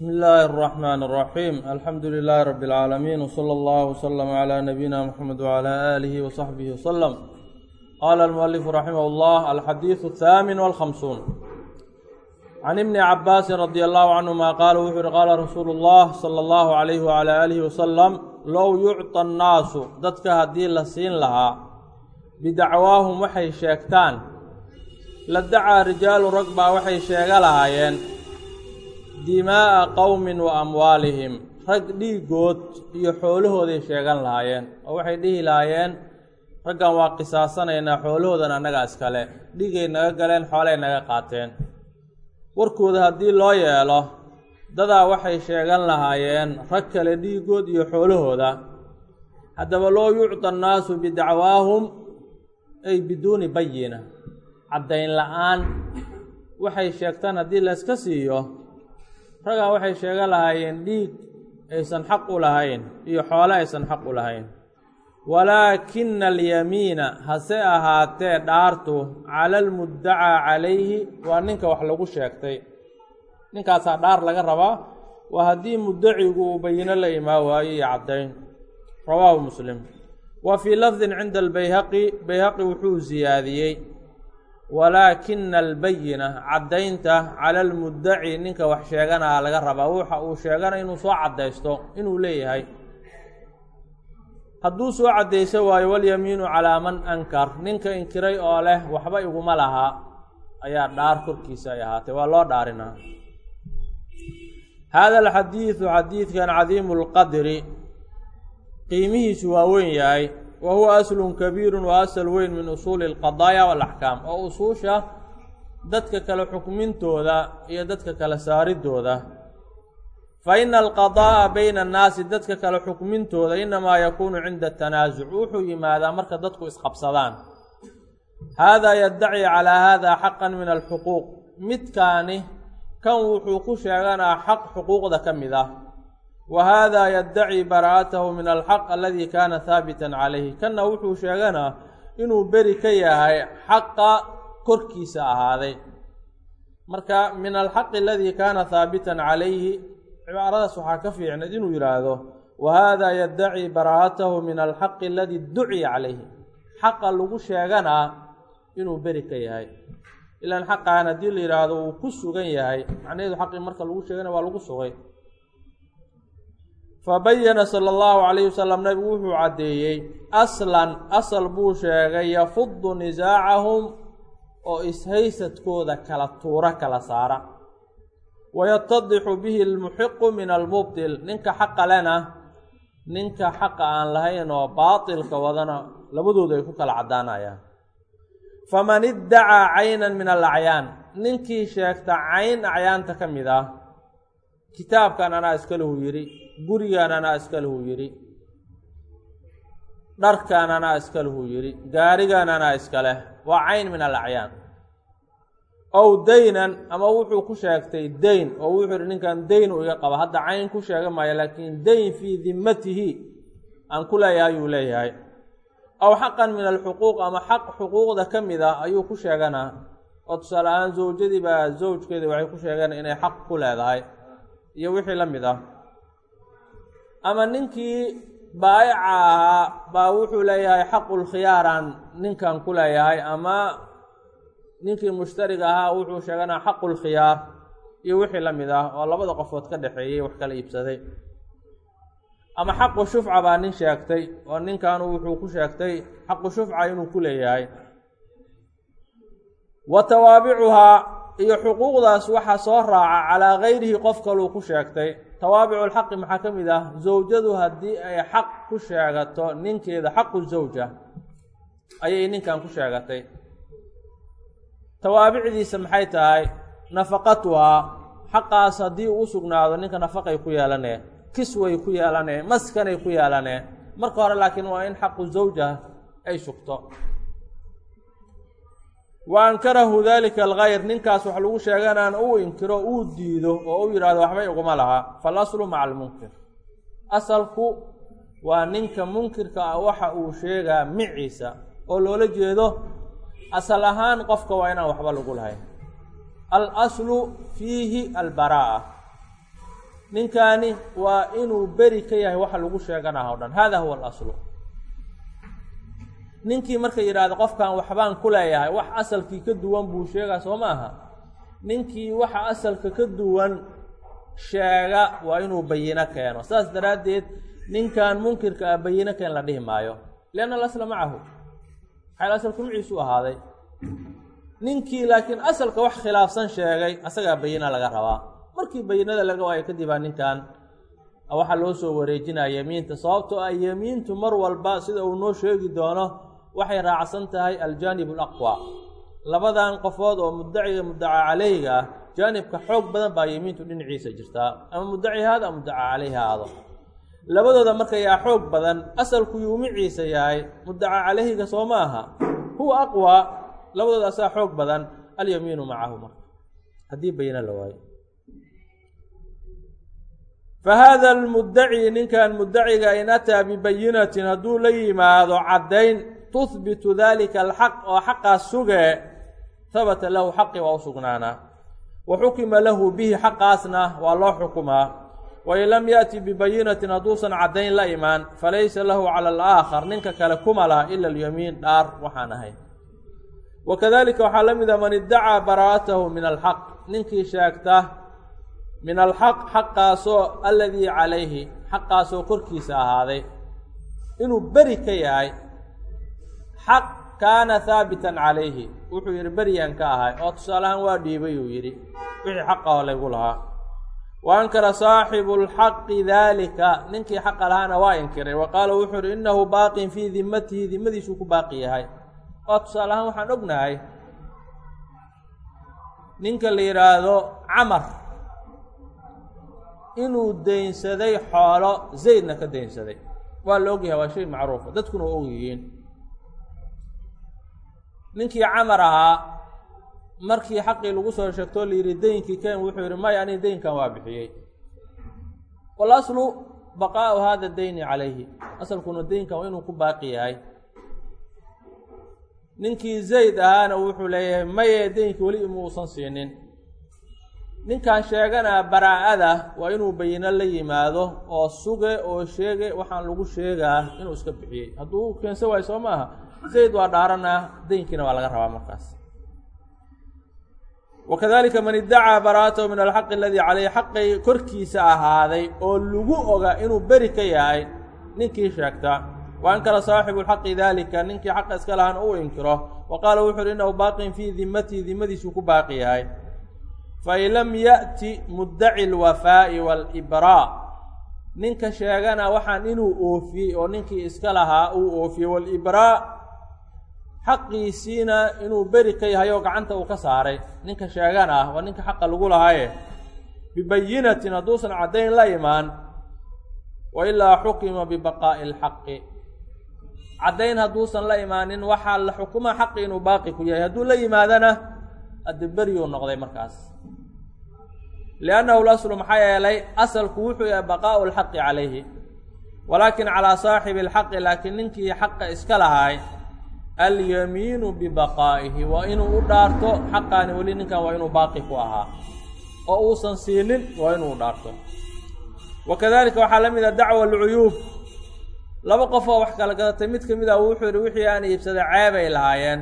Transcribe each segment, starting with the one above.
بسم الله الرحمن الرحيم الحمد لله رب العالمين وصلى الله وسلم على نبينا محمد وعلى آله وصحبه وسلم قال المؤلف رحمه الله الحديث الثامن والخمسون عن ابن عباس رضي الله عنهما قال وxuu قال رsuuل الله صلى الله عليه وعلى آله وسلم low يucطى الناaس dadka haddii la siin lahaa bidacwaahum waxay sheegtaan la dacaa rijaalu rag baa waxay sheega lahaayeen dimaa'a qowmin wa amwaalihim. Rag dhiigood iyo xoolahooday sheegan lahaayeen. Oo waxay dhihi lahaayeen raggan waa qisaasanaynaa xoolahoodan annaga iskale. Dhiigay naga galeen xoolay naga qaateen. Warkooda haddii loo yeelo dadaa waxay sheegan lahaayeen rag kale dhiigood iyo xoolahooda haddaba loo yucda annaasu bidacwaahum ay biduuni bayina caddayn la'aan. Waxay sheegtaan haddii layska siiyo raggaa waxay sheegan lahaayeen dhiig aysan xaq u lahayn iyo xoole aysan xaq u lahayn. Walaakina alyamiina hase ahaatee dhaartu cala almuddacaa calayhi waa ninka wax lagu sheegtay. Ninkaasaa dhaar laga rabaa waa haddii muddacigu uu bayino la imaa waayo iyo caddayn. Rawaahu muslim. Wa fii lafdin cinda albayhaqi bayhaqi wuxuu siyaadiyey walaakina albayina caddaynta cala almuddaci ninka wax sheeganaa laga rabaa. Waxa uu sheegana inuu soo caddaysto inuu leeyahay. Hadduu soo caddayso waayo walyamiinu calaa man ankar. Ninka inkiray oo leh waxba iguma lahaa ayaa dhaar korkiisa ay ahaatay. Waa loo dhaarinaa hada alxadiidu xadiidkan cadiimu lqadri qiimihiisu waa weyn yahay wa huwa aslun kabiirun waa asal weyn min usuuli alqadaaya waalaxkaam oo usuusha dadka kale xukmintooda iyo dadka kale saaridooda fa ina alqadaa'a bayna annaasi dadka kale xukmintooda inamaa yakuunu cinda tanaasuc wuxuu yimaadaa marka dadku isqabsadaan haadaa yaddaci calaa haadaa xaqan min alxuquuq midkaani kan wuxuu ku sheeganaa xaq xuquuqda ka mid ah wa haadaa yaddaci baraa'atahu min alxaq aladii kaana haabitan calayhi kanna wuxuu sheeganaa inuu beri ka yahay xaqa korkiisa ahaaday marka min alxaqi aladii kaana haabitan calayhi cibaaradaas waxaa ka fiicnayd inuu yidhaahdo wa haadaa yaddaci baraa'atahu min alxaqi aladii duciya calayhi xaqa lagu sheeganaa inuu beri ka yahay ilaan xaqaan haddii la yidhaahdo uu ku sugan yahay macnaheedu xaqii marka lagu sheeganaya waa lagu sugay fabayana sala allahu calayhi wasalam nabigu wuxuu caddeeyey aslan asal buu sheegay yafudu nisaacahum oo ishaysadkooda kala tuura kala saara. Wayatadixu bihi almuxiqu min almubtil ninka xaqa lena ninka xaqa aan lahayn oo baatilka wadana labadooda ay ku kala caddaanayaan. Faman iddacaa caynan min alacyaan. Ninkii sheegta cayn acyaanta ka mid ah kitaabkan anaa iskalehuu yidhi gurigaan anaa iskalehuu yidhi dharkaan anaa iskalehuu yidhi gaarigaan anaa iskaleh waa cayn min alacyaan ow daynan ama wuxuu ku sheegtay dayn oo wuxuu yidhi ninkan dayn uu iga qaba hadda cayn ku sheega maayo laakiin dayn fii dimmatihi aan ku leeyahay ayuu leeyahay. Aw xaqan min alxuquuq ama xaq xuquuqda ka mid ah ayuu ku sheeganaa oo tusaale ahaan zawjadii baa zawjkeedii waxay ku sheegeen inay xaq ku leedahay iyo wixii la mid ah. Ama ninkii baayica ahaa baa wuxuu leeyahay xaqulkhiyaaraan ninkan ku leeyahay ama ninkii mushtariga ahaa wuxuu sheeganaa xaqulkhiyaar iyo wixii la mid ah oo labada qofood ka dhexeeyey wax kala iibsaday. Ama xaqu shufca baa nin sheegtay oo ninkanu wuxuu ku sheegtay xaqu shufca inuu ku leeyahay. Wa tawaabicuhaa iyo xuquuqdaas waxaa soo raaca calaa gayrihi qof kaluu ku sheegtay. Tawaabicu lxaqi maxaa ka mid ah? Zawjadu haddii ay xaq ku sheegato ninkeeda xaqu zawja ayay ninkan ku sheegatay. Tawaabicdiisa maxay tahay? Nafaqatuhaa xaqaas haddii uu sugnaado ninka nafaqay ku yeelanee kisway ku yeelanee maskanay ku yeelanee. Marka hore laakiin waa in xaqu zawja ay sugto wa ankarahu dalika algayr ninkaas wax lagu sheeganaan uu inkiro uu diido oo u yidhahdo waxba iguma lahaa falaslu maca almunkir asalku waa ninka munkirka ah waxa uu sheegaa miciisa oo loola jeedo asal ahaan qofka waa inaan waxba lagu lahayn. Al aslu fiihi albaraa'a. Ninkaani waa inuu beri ka yahay waxa lagu sheeganaha o dhan. Hada huwa alaslu ninkii marka yidhaahdo qofkan waxbaan ku leeyahay wax asalkii ka duwan buu sheegaa soo ma aha ninkii waxa asalka ka duwan sheega waa inuu bayino keeno. Saas daraaddeed ninkan munkirka ah bayino keen la dhihi maayo. Lianna alasla macahu. Maxayl asalku maciisu ahaaday? Ninkii laakiin asalka wax khilaafsan sheegay asagaa bayina laga rabaa. Markii bayinada laga waayo kadibaa ninkan waxaa loo soo wareejinaya yemiinta sababtoo ah yemiintu mar walba sida uu noo sheegi doono waxay raacsan tahay aljaanib alaqwa labadan qofood oo mudaciga mudaca caleyga ah jaanibka xoog badan baa yemiintu dhinaciisa jirtaa. Ama mudaci haada ama mudaca caleyhi haado labadooda marka yaa xoog badan asalku yuu miciisa yahay mudaca caleyhiga soo ma aha. Huwa aqwa labadooda asaa xoog badan alyamiinu macahu marka. Haddii bayina la waayo. Fahaada almudaci ninkan mudaciga in ataa bibayinatin hadduu la yimaado caddayn tuhbitu dalika alxaq oo xaqaas sugee habata lahu xaqi waa u sugnaanaa wa xukima lahu bihi xaqaasna waa loo xukumaa. Wain lam yaأti bibayinatin hadduusan caddayn la imaan falaysa lahu cala alaakhar ninka kale kuma laha ila alyamiin dhaar waxaan ahayn wakadalika waxaa la mida man iddacaa baraa'atahu min alxaq ninkii sheegta min alxaq xaqaasoo aladii calayhi xaqaasoo korkiisa ahaaday inuu beri ka yahay xaq kaana haabitan calayhi. Wuxuu yidhi beryan ka ahay. Oo tusaalahaan waa dhiibay uu yidhi. Wixii xaqaho laygu lahaa. Wa ankara saaxibu lxaqi daalika ninkii xaqa lahaana waa inkiray. Wa qaala wuxuu yidhi innahu baaqin fii dimatihi dimadiisuu ku baaqi yahay. Oo tusaale ahaan waxaan ognahay ninka la yidhaahdo camar inuu deynsaday xoolo zaydna ka deynsaday. Waa la ogyahay waa shay macruufa dadkuna waa ogyihiin ninkii camar ahaa markii xaqii lagu soo sheegtoo la yidhi deynkii ken wuxuu yidhi maya aniga deynkan waa bixiyey. Walaslu baqaa'u hada dayni calayhi. Asalkuna deynkan waa inuu ku baaqi yahay. Ninkii zayd ahaana wuxuu leeyahay maye deynkii weli ima uusan siinin. Ninkan sheeganaa baraa-ada waa inuu bayino la yimaado oo suge oo sheege waxaan lagu sheegaa inuu iska bixiyey. Hadduu keensan waayo soo maaha zayd waa dhaaranaa deynkiina waa laga rabaa markaas wakadalika man iddacaa baraa'atahu min alxaqi aladii caleyhi xaqay korkiisa ahaaday oo lagu oga inuu beri ka yahay ninkii sheegta wa ankara saaxibu lxaqi daalika ninkii xaqa iska lahaana uu inkiro wa qaala wuxu uhi innahu baaqin fii dimatihi dimadiisuu ku baaqi yahay fain lam yaأti muddaci اlwafaa'i wاlibraa ninka sheegana waxaan inuu oofiyey oo ninkii iska lahaa uu oofiyey wاlibraa xaqiisiina inuu beri ka yahay oo gacanta uu ka saaray. Ninka sheegana ah waa ninka xaqa lagu lahaaye. Bibayinatin hadduusan caddayn la imaan. Wa ilaa xukima bibaqaa'i اlxaqi caddayn hadduusan la imaanin waxaa la xukuma xaqi inuu baaqi ku yahay. Hadduu la yimaadana adde beriyuu noqday markaas. Liannahu laslu maxaa yeelay asalku wuxuu yahay baqaa'u lxaqi calayhi. Walaakin calaa saaxibi alxaqi laakiin ninkii xaqa iska lahaay alyamiinu bibaqaa'ihi waa inuu u dhaarto xaqaani weli ninkan waa inuu baaqi ku ahaa. Oo uusan siinin waa inuu u dhaarto. Wa kadalika waxaa la mid a dacwa alcuyuub laba qof oo wax kala gadatay mid ka mid ah wuxuu yihi wixii aan iibsaday ceebay lahaayeen.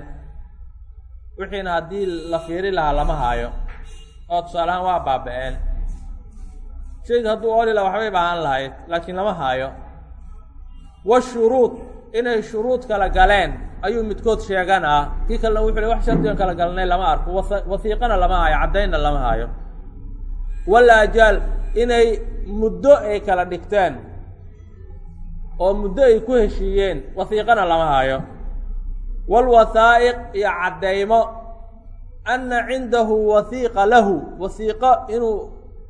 Wixiina haddii la fiiri lahaa lama haayo. Oo tusaalahaan waa baaba-een. Shayga hadduu ooli laha waxbay baahan lahayd laakiin lama haayo. Washuruud inay shuruud kala galeen ayuu midkood sheeganaa kii kalena wuxuu le wax shardigan kala galnay lama arko wasiiqana lama haayo caddaynna lama haayo. Wala ajaal inay muddo ay kala dhigteen oo muddo ay ku heshiiyeen wasiiqana lama haayo. Waalwahaa'iq iyo caddaymo anna cindahu wasiiqa lahu wasiiqo inuu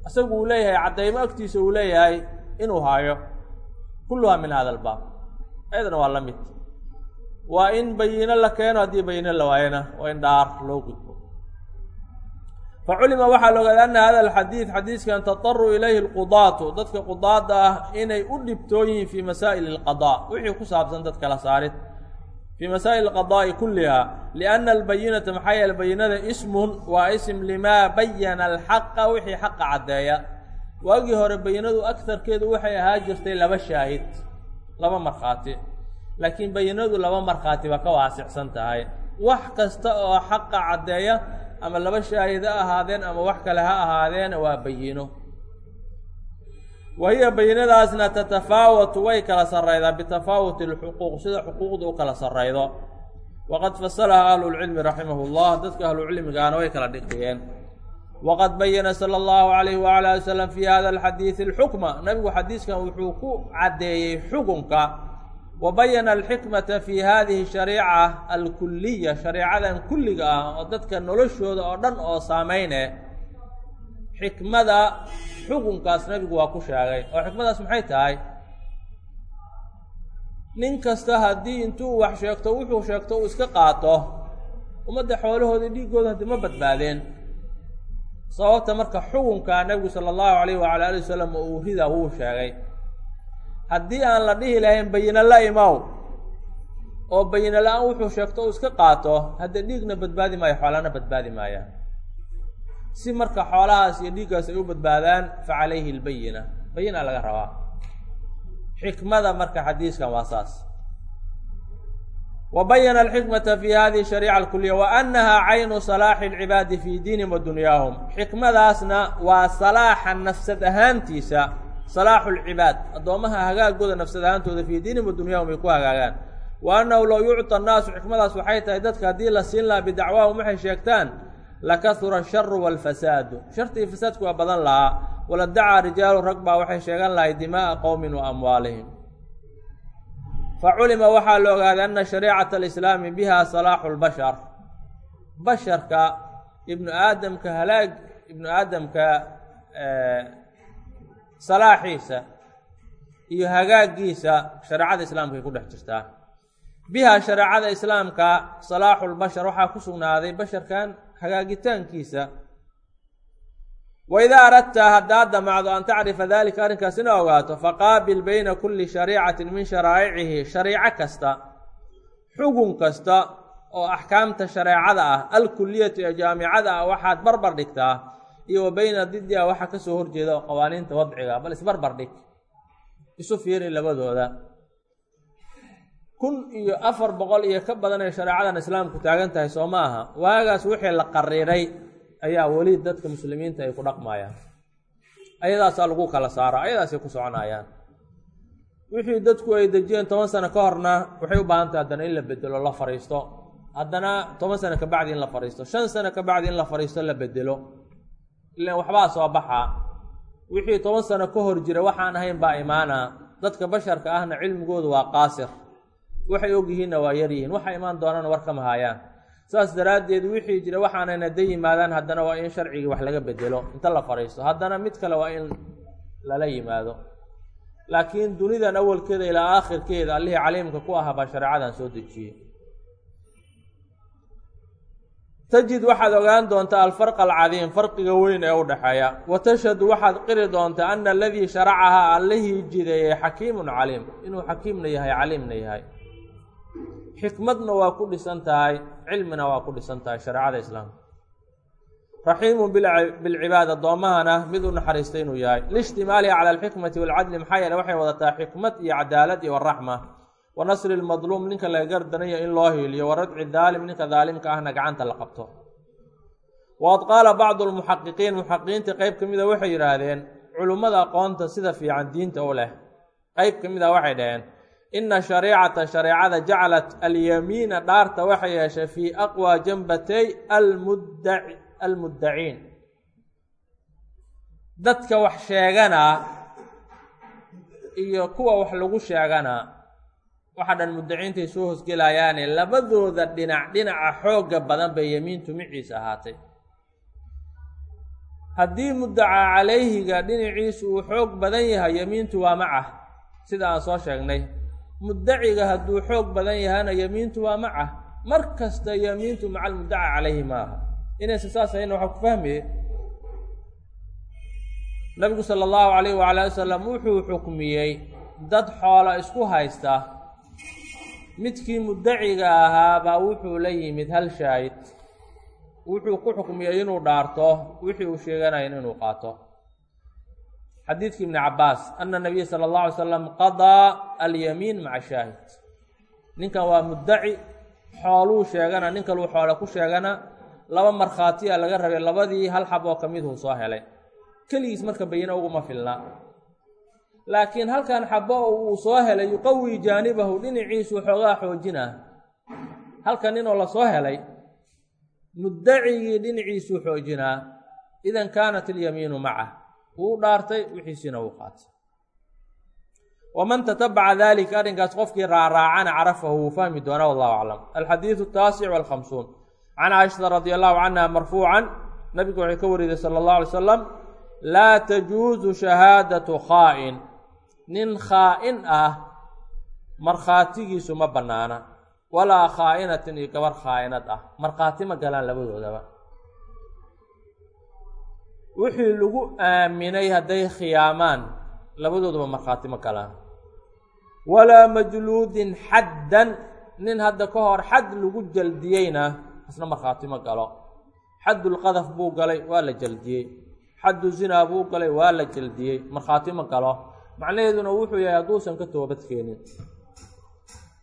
isagu uu leeyahay caddaymo agtiisa uu leeyahay inuu haayo. Kulluhaa min hada albaab ayadana waa la mid waa in bayino la keeno haddii bayino la waayana waa in dhaar loo gudbo. Faculima waxaa la ogaaday ana hada alxadiid xadiiskan tataru ilayhi alqudaatu dadka qudaada ah inay u dhibtoon yihiin fii masaa'il alqadaa wixii ku saabsan dad kala saarid. Fii masaa'il alqadaa'i kulliha lianna albayinata maxaa yeele bayinada ismun waa ism limaa bayana alxaqa wixii xaqa caddeeya. Waagii hore bayinadu agtarkeedu waxay ahaa jirtay laba shaahid laba markhaati laakiin bayinadu laba markhaati ba ka waasicsan tahay wax kasta oo xaqa caddeeya ama laba shaahid ha ahaadeen ama wax kale ha ahaadeen waa bayino. Wa hiya bayinadaasna tatafaawatu way kala sarraydaa bitafaawuti alxuquuq sida xuquuqda u kala sarraydo. Waqad fasalaha ahlulcilmi raximahu llah dadka ahlucilmigaana way kala dhigiyeen waqad bayana sala allahu alayhi wala ali wasalam fi hada alxadiidi alxukma nabigu xadiiskan wuxuu ku caddeeyey xukunka wa bayana alxikmata fi hadihi shariica alkuliya shareecadan kulliga ah oo dadka noloshooda oo dhan oo saameyne xikmada xukunkaas nabigu waa ku sheegay oo xikmadaas maxay tahay nin kasta haddii intuu wax sheegto wuxuu sheegto uu iska qaato ummadda xoolahoodii dhiiggooda haddii ma badbaadeen sababta marka xukunka nabigu sala allahu alayh wala ali wasalam uu wuu sheegay haddii aan la dhihi lahayn bayino la imaw oo bayino la'aan wuxuu sheegto uu iska qaato haddee dhiigna badbaadi maayo xoolana badbaadi maaya. Si marka xoolahaas iyo dhiiggaas ay u badbaadaan fa calayhi lbayina bayina laga rabaa. Xikmada marka xadiiskan waa saas. Wa bayana alxikmata fi hadihi shariica alkuliya wa annaha caynu salaaxi alcibaadi fii diinihim wa dunyaahum. Xikmadaasna waa salaaxa nafsad ahaantiisa salaaxu lcibaad addoommaha hagaagooda nafsad ahaantooda fii diinihim wa ay ku hagaagaan wa annahu low yucta annaasu xikmadaas waxay tahay dadka haddii la siin lahaa bidacwaahum waxay sheegtaan lakahura asharu waalfasaadu shartii fasaadku waa badan lahaa. Wala dacaa rijaalu rag baa waxay sheegan lahay dimaa'a qowmin wa amwaalihim. Fa culima waxaa la ogaaday ana shariicata alislaami biha salaaxu lbashar basharka ibnu aadamka halaag ibnu aadamka salaaxiisa iyo hagaagiisa shareecada islaamka ay ku dhex jirtaa biha shareecada islaamka salaaxu lbashar waxaa ku sugnaaday basharkan hagaagitaankiisa. Wa idaa aradta haddaad damacdo an tacrifa dalika arrinkaas ina ogaato faqaabil bayna kulli shariicatin min sharaa'icihi shariico kasta xugun kasta oo axkaamta shareecada ah alkuliyati ee jaamicada ah waxaad barbar dhigtaa iyo wa bayna didiha waxaa horjeeda oo qawaaniinta wadciga bal isbarbar dhig. Isu fiiri labadooda. Kun iyo afar boqol iyo ka badan ee shareecadan islaamku taagan tahay soo ma aha. Waagaas wixii la qariiray ayaa weli dadka muslimiinta ay ku dhaqmayaan ayadaasaa lagu kala saara ayadaasay ku soconayaan. Wixii dadku ay dejiyeen toban sano ka horna waxay u baahan tahay haddana in la bedelo la fariisto. Haddana toban sano kabacdi in la fariisto shan sano kabacdi in la fariisto la bedelo ilan waxbaa soo baxaa wixii toban sano ka hor jira waxaan ahayn baa imaana dadka basharka ahna cilmigoodu waa qaasir. Waxay ogyihiinna waa yaryihiin waxa imaan doonana war kama haayaan saas daraaddeed wixii jira waxaanayna da yimaadaan haddana waa in sharcigii wax laga bedelo inta la fariisto haddana mid kale waa in lala yimaado. Laakiin dunidan awalkeeda ilaa aakhirkeeda allihii caliimka ku ahaa baa shareecadan soo dejiyey tajid waxaad ogaan doontaa alfarqa alcadiim farqiga weyn ee u dhexeeya wa tashhadu waxaad qiri doontaa ana aladii sharacahaa allihii jideeyey xakiimun caliim. Inuu xakiimna yahay caliimna yahay. Xikmadna waa ku dhisan tahay cilmina waa ku dhisan tahay shareecada islaamka. Raxiimun bilcibaad addoommahana mid u naxariistay inuu yahay. Liishtimaaliha cala alxikmati waalcadli maxaa yeele waxay wadataa xikmad iyo cadaalad iyo waraxma wa nasri lmadluum ninka laga gardanayo in loo hiiliyo wa radci daalim ninka daalimka ahna gacanta la qabto. Waqad qaala bacdu lmuxaqiqiin muxaqiqiinta qeyb ka mida waxay yidhaahdeen culummada aqoonta sida fiican diinta u leh. Qeyb ka mid a waxay dhaheen ina shariicata shareecada jacalat alyamiina dhaarta waxay yeeshay fii aqwaa almuddaci almuddaciin. Dadka wax sheeganaa iyo kuwa wax lagu sheeganaa waxa dhan muddaciintay soo hosgelayaane labadooda dhinac dhinaca xoogga badan bay yemiintu miciisa ahaatay. Haddii muddaca calayhiga dhinaciisu uu xoog badan yahay yemiintu waa macah sida aan soo sheegnay muddaciga hadduu xoog badan yahana yemiintu waa macah mar kasta yemiintu maca almuddaca calayhi maaha inaysa saas ahayna waxaa ku fahmaye nabigu sala allahu calayh waala wasalam wuxuu xukmiyey dad xoola isku haysta midkii muddaciga ahaabaa wuxuu la yimid hal shaahid. Wuxuu ku xukmiyey inuu dhaarto wixii uu sheeganayn inuu qaato. Xadiidki ibni cabaas ana nabiya sala اllahu alay slam qadaa alyamiin maca shaahid. Ninkan waa muddaci xooluu sheegana nin kaluu xoole ku sheegana laba markhaatiya laga rabay labadii hal xab oo kamiduu soo helay. Keligiis marka bayino uguma filna laakiin halkan xabo uu soo helay yuqawi jaanibahu dhinaciisu xoogaa xoojinaa halkan ninoo la soo helay muddacigii dhinaciisuu xoojinaa idan kaanat ilyamiinu macah wuu dhaartay wixiisiina wuu qaatay. Waman tatabaca dalika arrinkaas qofkii raaraacana carafahu wuu fahmi doonaa wallahu aclam. Alxadiidu ataasic walkhamsuun. Can caaishata radi allahu canha marfuucan nabigu waxay ka wariday sala allahu alay salam laa tajuusu shahaadatu khaa'in nin khaa'in ah markhaatigiisu ma bannaana. Walaa khaa'inatin iyo gabar khaa'inad ah. Markhaati ma galaan labadoodaba. Wixii lagu aaminay hadday khiyaamaan labadooduba markhaati ma galaan. Walaa majluudin xaddan nin hadda ka hor xad lagu jaldiyeyna isna markhaati ma galo. Xaddulqadaf buu galay waa la jaldiyey. Xaddu zinaa buu galay waa la jaldiyey. Markhaati ma galo macnaheeduna wuxuu yahay hadduusan ka toobad keenin.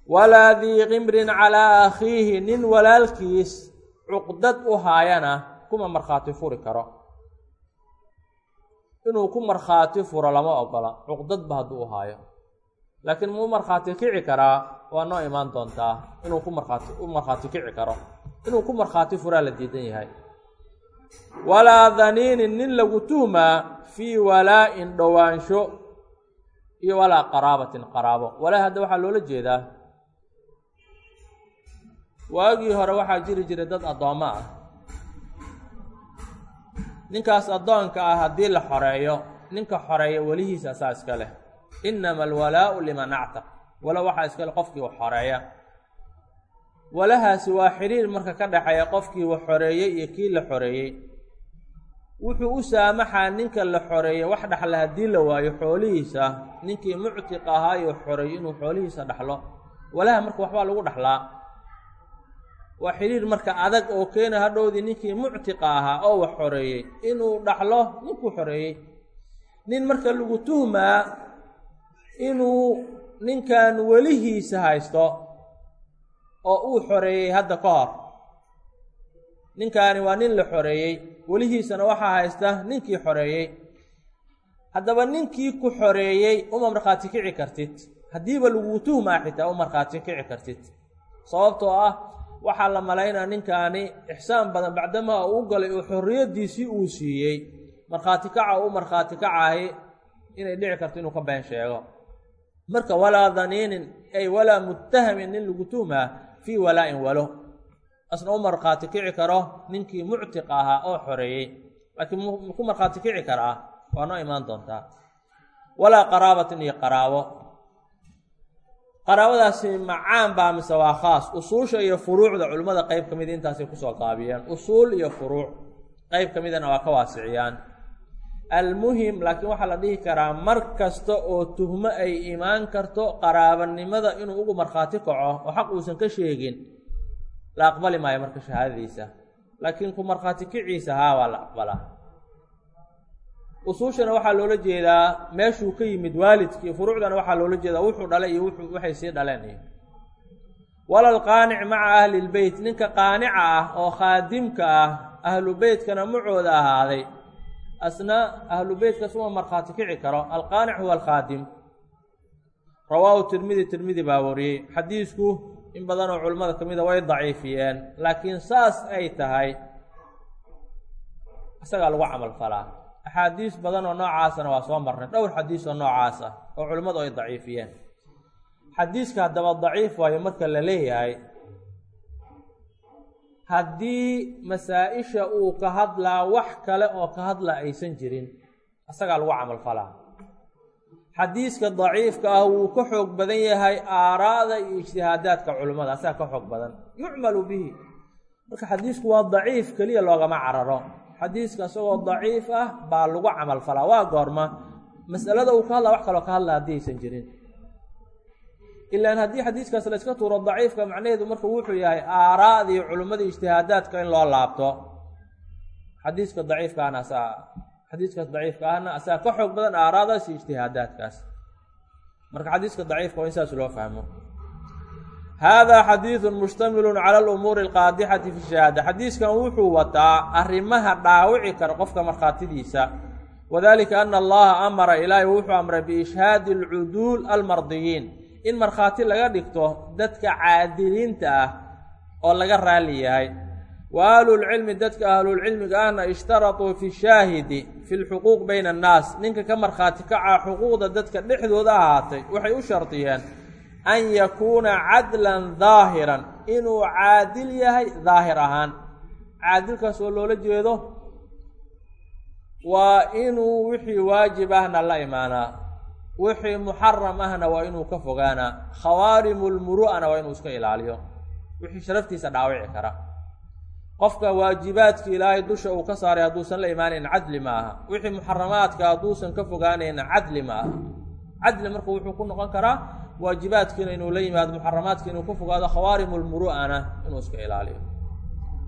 Walaa dii qimrin calaa akhiihi nin walaalkiis cuqdad u haayana kuma markhaati furi karo. Inuu ku markhaati furo lama ogola cuqdadba hadduu u haayo. Laakiin muu markhaati kici karaa? Waa noo imaan doontaa inuu ku markhaati u markhaati kici karo. Inuu ku markhaati furaa la diidan yahay. Walaa daniinin nin lagu tuhmaa fii walaa-in dhowaansho iyo walaa qaraabatin qaraabo. Walaa hadda waxaa loola jeedaa waagii hore waxaa jiri jiray dad addoommo ah. Ninkaas addoonka ah haddii la xoreeyo ninka xoreeya welihiisa asaa iska leh. Innama alwalaau liman actaq wala waxaa iska leh qofkii wax xoreeya. Walahaasi waa xiriir marka ka dhexeeya qofkii wax xoreeyey iyo kii la xoreeyey wuxuu u saamaxaa ninka la xoreeyey wax dhaxla haddii la waayo xoolihiisa ninkii muctiq ahaayo xoreeyey inuu xoolihiisa dhaxlo. Walaha marka waxbaa lagu dhaxlaa. Waa xiriir marka adag oo keena hadhowdii ninkii muctiqa ahaa oo wax xoreeyey. Inuu dhaxlo ninkuu xoreeyey. Nin marka lagu tuhmaa inuu ninkan welihiisa haysto oo uu xoreeyey hadda ka hor. Ninkaani waa nin la xoreeyey welihiisana waxaa haysta ninkii xoreeyey. Haddaba ninkii ku xoreeyey uma markhaati kici kartid. Haddiiba laguu tuhmaa xitaa u markhaati kici kartid. Sababtoo ah waxaa la malaynaa ninkaani ixsaan badan bacdamaa uu galay oo xorriyaddiisii uu siiyey. Markhaati kaca u markhaati kacahi inay dhici karto inuu ka been sheego. Marka walaa daniinin ay walaa muttahamin nin lagu tuhmaa fii walaa-in walo asna u markhaati kici karo ninkii muctiq ahaa oo xoreeyey. Laakiin ku markhaati kici karaa waa noo imaan doontaa. Walaa qaraabatin iyo qaraabo. Qaraabadaasi macaan baa mise waa khaas. Usuusha iyo furuucda culimmada qeyb ka mida intaasay ku soo qaabiyeen. Usuul iyo furuuc qeyb ka midana waa ka waasiciyaan. Almuhim laakiin waxaa la dhihi karaa mar kasta oo tuhmo ay imaan karto qaraabanimada inuu ugu markhaati kaco oo xaq uusan ka sheegin la aqbali maayo marka shahaadadiisa. Laakiin ku markhaati kiciisa haa waa la aqbalaa usuushana waxaa loola jeedaa meeshuu ka yimid waalidkii furuucdana waxaa loola jeedaa wuxuu dhalay iyo waxay sii dhaleen. Iyo walal qaanic maca ahli lbeyt ninka qaanica ah oo khaadimka ah ahlu beytkana macooda ahaaday. Asna ahlu beytkaas uma markhaati kici karo. Alqaanic huwa alkhaadim rawaahu tirmidi tirmidi baa wariyey. Xadiisku in badanoo culimmada ka mida way daciifiyeen laakiin saas ay tahay isagaa lagu camal falaa. Axaadiis badan oo noocaasana waa soo marnay. Dhowr xadiis oo noocaas ah oo culimmadu ay daciifiyeen. Xadiiska haddaba daciif waayo marka la leeyahay haddii masaa-isha uu ka hadlaa wax kale oo ka hadla aysan jirin isagaa lagu camal falaa xadiiska daciifka ah wuu ka xoog badan yahay aaraada iyo ijtihaadaadka culimmada asaga ka xoog badan. Yucmalu bihi. Marka xadiisku waa daciif keliya loogama cararo. Xadiiska isagoo daciif ah baa lagu camal falaa waa goorma. Masalada uu ka hadlaa wax kaloo ka hadla haddii aysan jirin ilaan haddii xadiiskaas la iska tuuro daciifka macnaheedu marka wuxuu yahay aaraadii culimmadii ijtihaadaadka in loo laabto. Xadiiska daciifkaana saa xadiiskaas daciifka ahna asaga ka xoog badan aaraadaas iyo ijtihaadaadkaas. Marka xadiiska daciifka waa in saas loo fahmo. Hada xadiidu mushtamilu cala alumuuri alqaadixati fi shahaada. Xadiiskan wuxuu wataa arrimaha dhaawici kara qofka markhaatidiisa. Wadalika ana allaha amara ilaahi wuxuu amray biishhaadi alcuduul almardiyiin. In markhaati laga dhigto dadka caadiliinta ah oo laga raali yahay wa ahlulcilmi dadka ahlulcilmiga ahna ishtaratuu fi shaahidi fi lxuquuq bayna annaas ninka ka markhaati kacaa xuquuqda dadka dhexdooda ahaatay waxay u shardiyeen an yakuuna cadlan daahiran inuu caadil yahay daahir ahaan caadilkaas oo loola jeedo waa inuu wixii waajib ahna la imaanaa. wixii muxaram ahna waa inuu ka fogaanaa. khawaarimu lmuru'ana waa inuu iska ilaaliyo. wixii sharaftiisa dhaawici kara qofka waajibaadka ilaahay dusha uu ka saaray hadduusan la imaanayn cadli ma aha. Wixii muxaramaadka hadduusan ka fogaanayna cadli ma aha. Cadli marka wuxuu ku noqon karaa waajibaadkiina inuu la yimaado muxaramaadka inuu ka fogaado khawaarimu lmuru'ana inuu iska ilaaliyo.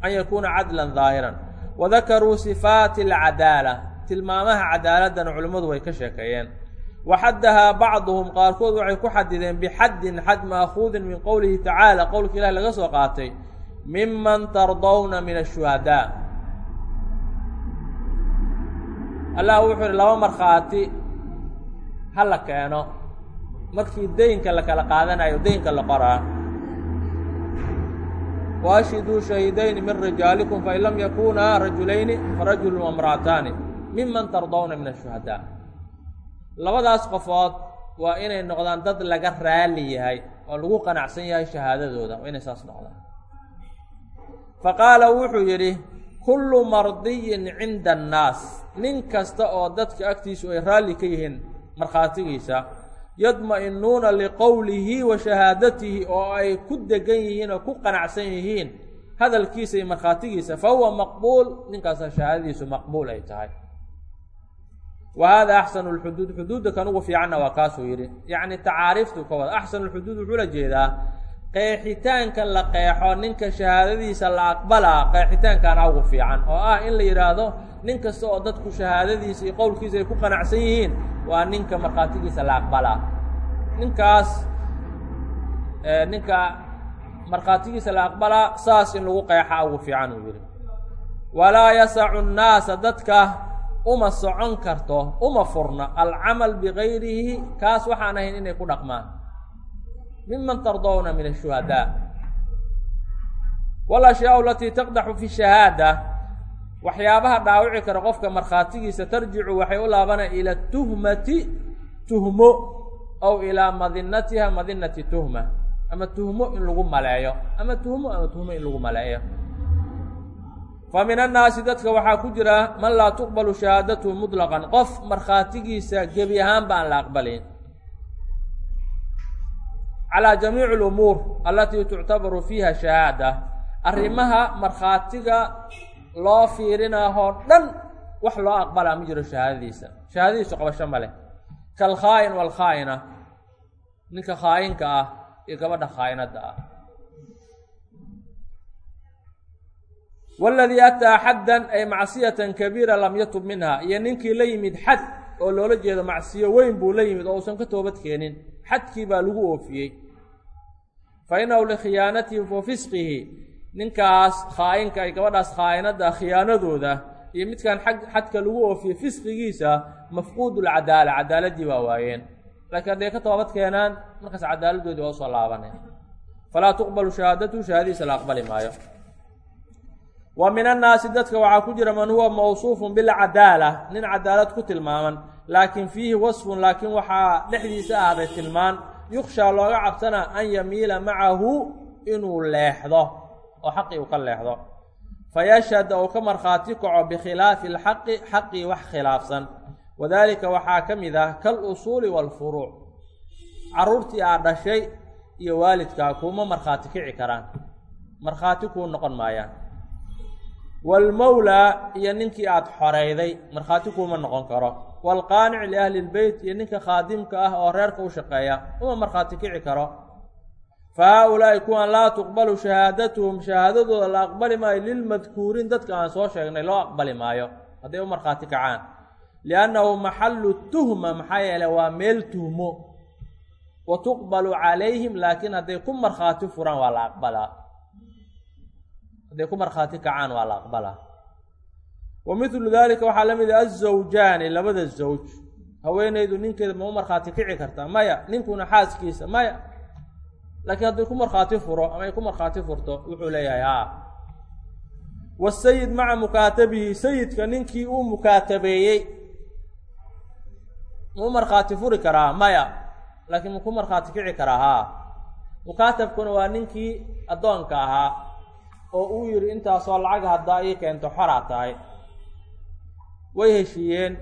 An yakuuna cadlan daahiran wadakaruu sifaati alcadaala tilmaamaha cadaaladdana culimmadu way ka sheekeeyeen. Waxaddahaa bacduhum qaarkood waxay ku xadideen bixaddin xad ma'khuudin min qowlihi tacaala qowlka ilahi laga soo qaatay miman tardawna min ashuhadaa allah wuxuu yihi laba markhaati ha la keeno. Markii deynka la kala qaadanayo deynka la qoraa. Waashhiduu shahiidayni min rijaalikum fain lam yakunaa rajulayni farajulu wamra'ataani miman tardawna min ashuhadaa labadaas qofood waa inay noqdaan dad laga raali yahay oo lagu qanacsan yahay shahaadadooda waa inay saas noqdaan fa qaala wuxuu yidhi kullu mardiyin cinda annaas. Nin kasta oo dadka agtiisu ay raalli ka yihiin markhaatigiisa yadma'inuuna liqowlihi wa shahaadatihi oo ay ku degan yihiin oo ku qanacsan yihiin hadalkiisa iyo markhaatigiisa fa huwa maqbuul. Ninkaasa shahaadadiisu maqbuul ay tahay. Wa hada axsanu lxuduud. Xuduudda kan ugu fiicanna waa kaasuu yidhi. Yacni tacaariiftu ka wada axsanu lxuduud wuxuu la jeedaa qeexitaanka la qeexo ninka shahaadadiisa la aqbalaa qeexitaankaana ugu fiican. Oo ah in la yidhaahdo nin kasta oo dadku shahaadadiisa iyo qowlkiisa ay ku qanacsan yihiin waa ninka markhaatigiisa la aqbalaa ninkaas ninka markhaatigiisa la aqbalaa saas in lagu qeexaa ugu fiican uu yidhi walaa yasacu nnaasa dadka uma socon karto uma furna. Alcamal bigayrihi kaas waxaan ahayn inay ku dhaqmaan miman tardawna min ashuhadaa walashyaau alatii taqdaxu fi shahaada waxyaabaha dhaawici kara qofka markhaatigiisa tarjicu waxay u laabanaya ila tuhmati tuhmo aw ilaa madinatiha madinati tuhma ama tuhmo in lagu maleeyo ama tuhmo ama tuhmo in lagu maleeyo fa min annaasi dadka waxaa ku jira man laa tuqbalu shahaadatuhu mutlaqan qof markhaatigiisa gebi ahaan ba aan la aqbalin calaa jamiici lumuur alatii tuctabaru fiiha shahaada arrimaha markhaatiga loo fiirinahoo dhan wax loo aqbalaa ma jiro shahaadadiisa shahaadadiisu qabasho ma leh kalkhaa'in waalkhaa'ina ninka khaa'inka ah iyo gabadha khaa'inadda ah waladii ataa xaddan ay macsiyatan kabiira lam yatub minha iyo ninkii la yimid xad oo loola jeedo macsiyo weyn buu la yimid oo uusan ka toobad keenin xadkii baa lagu oofiyey. Fa innahu likhiyaanatihi wa fisqihi ninkaas khaa'inka ay gabadhaas khaa'inadda khiyaanadooda iyo midkaan xadka lagu oofiyey fisqigiisa mafquudu lcadaala cadaaladdii waa waayeen. Laakiin hadday ka toobad keenaan markaas cadaaladoodii waa u soo laabaneen. Falaa tuqbalu shahaadatuhu shahaadadiisa la aqbali maayo. Wa min annaasi dadka waxaa ku jira man huwa mawsuufun bilcadaala nin cadaalad ku tilmaaman laakiin fiihi wasfun laakiin waxaa dhexdiisa ahday tilmaan yukshaa looga cabsanaa an yamiila macahu inuu leexdo oo xaqii uu ka leexdo. Fayashhad ou ka markhaati kaco bikhilaafi alxaqi xaqii wax khilaafsan. Wadaalika waxaa ka mid ah kal usuuli waalfuruuc carruurtii aad dhashay iyo waalidkaa kuuma markhaati kici karaan. Markhaati kuu noqon maayaan. Waalmawlaa iyo ninkii aad xoreyday markhaati kuuma noqon karo waalqaanic liahli lbeyt iyo ninka khaadimka ah oo reerka u shaqeeya uma markhaati kici karo fa haa-ulaa'i kuwan laa tuqbalu shahaadatuhum shahaadadooda la aqbali maayo lilmadkuuriin dadka aan soo sheegnay loo aqbali maayo hadday u markhaati kacaan liannahu maxalu tuhma maxaa yeele waa meel tuhmo wa tuqbalu calayhim laakiin hadday ku markhaati furaan waa la aqbalaa hadday ku markhaati kacaan waa la aqbalaa wa mithlu dalika waxaa la mid ah azawjaani labada zawj. Haweenaydu ninkeeda ma u markhaati kici kartaa? Maya ninkuna xaaskiisa maya. Laakiin haddii ku markhaati furo ama ay ku markhaati furto wuxuu leeyahay haa. Wasayid maca mukaatabihi sayidka ninkii uu mukaatabeeyey ma u markhaati furi karaa? Maya. Laakiin ma ku markhaati kici karaa? Haa. Mukaatabkuna waa ninkii addoonka ahaa oo uu yidhi intaasoo lacag haddaa ii keento xoraa tahay way heshiiyeen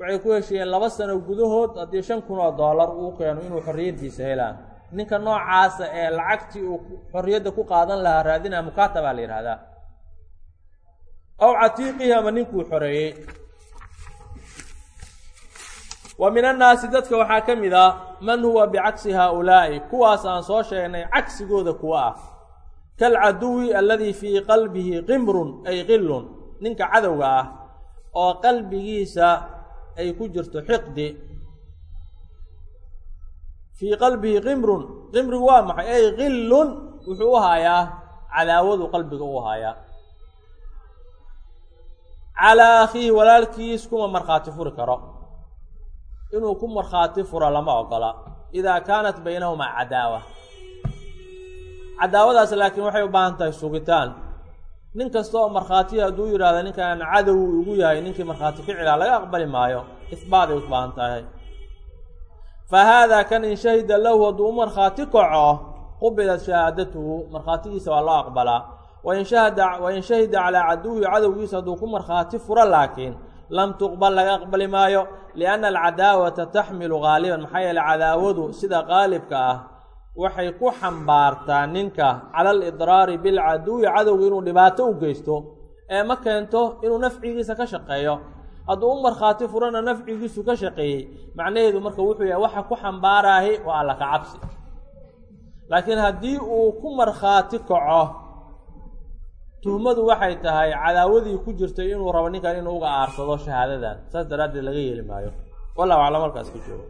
waxay ku heshiiyeen laba sano gudahood haddii shan kun oo dollar uu keeno inuu xorriyaddiisa helaan. Ninka noocaasa ee lacagtii uu xorriyadda ku qaadan lahaa raadinaa mukaatabaa la yidhahdaa aw catiiqihi ama ninkuu xoreeyey. Wa min annaasi dadka waxaa ka mid ah man huwa bicagsi haaulaa'i kuwaas aan soo sheegnay cagsigooda kuwa ah. Kalcaduwi alladii fii qalbihi qimrun ay qillun ninka cadowga ah oo qalbigiisa ay ku jirto xiqdi. Fii qalbihi qimrun qimrigu waa maxay? Ay qillun wuxuu u haayaa cadaawadu qalbiga u haayaa calaa akhiihi walaalkiis kuma markhaati furi karo. Inuu ku markhaati furo lama ogola. Idaa kaanat baynahumaa cadaawa. Cadaawadaas laakiin waxay u baahan tahay sugitaan nin kasta oo markhaatiya hadduu yidhahda ninkaan cadow igu yahay ninkii markhaati ficilaa laga aqbali maayo isbaaday u tahay fa haadaa kan in shahida lahu hadduu u markhaati kaco qubilat shahaadatuhu markhaatigiisa waa loo aqbalaa. Wain shahada wain shahida calaa caduwihi cadowgiisa hadduu ku markhaati furo laakiin lam tuqbal laga aqbali maayo lianna alcadaawata taxmilu gaaliban maxaa yeele cadaawadu sida qaalibka ah waxay ku xambaartaa ninka cala alidraari bilcaduwi cadowga inuu dhibaato u geysto ee ma keento inuu nafcigiisa ka shaqeeyo. Hadduu u markhaati furana nafcigiisu ka shaqeeyey macnaheedu marka wuxuu yahay waxa ku xambaaraahi waa alla ka cabsi. Laakiin haddii uu ku markhaati kaco tuhmadu waxay tahay cadaawadii ku jirtay inuu rabo ninkan inuu uga aarsado shahaadadan saas daraaddeed laga yeeli maayo. Wallahu aclam halkaas ka joogo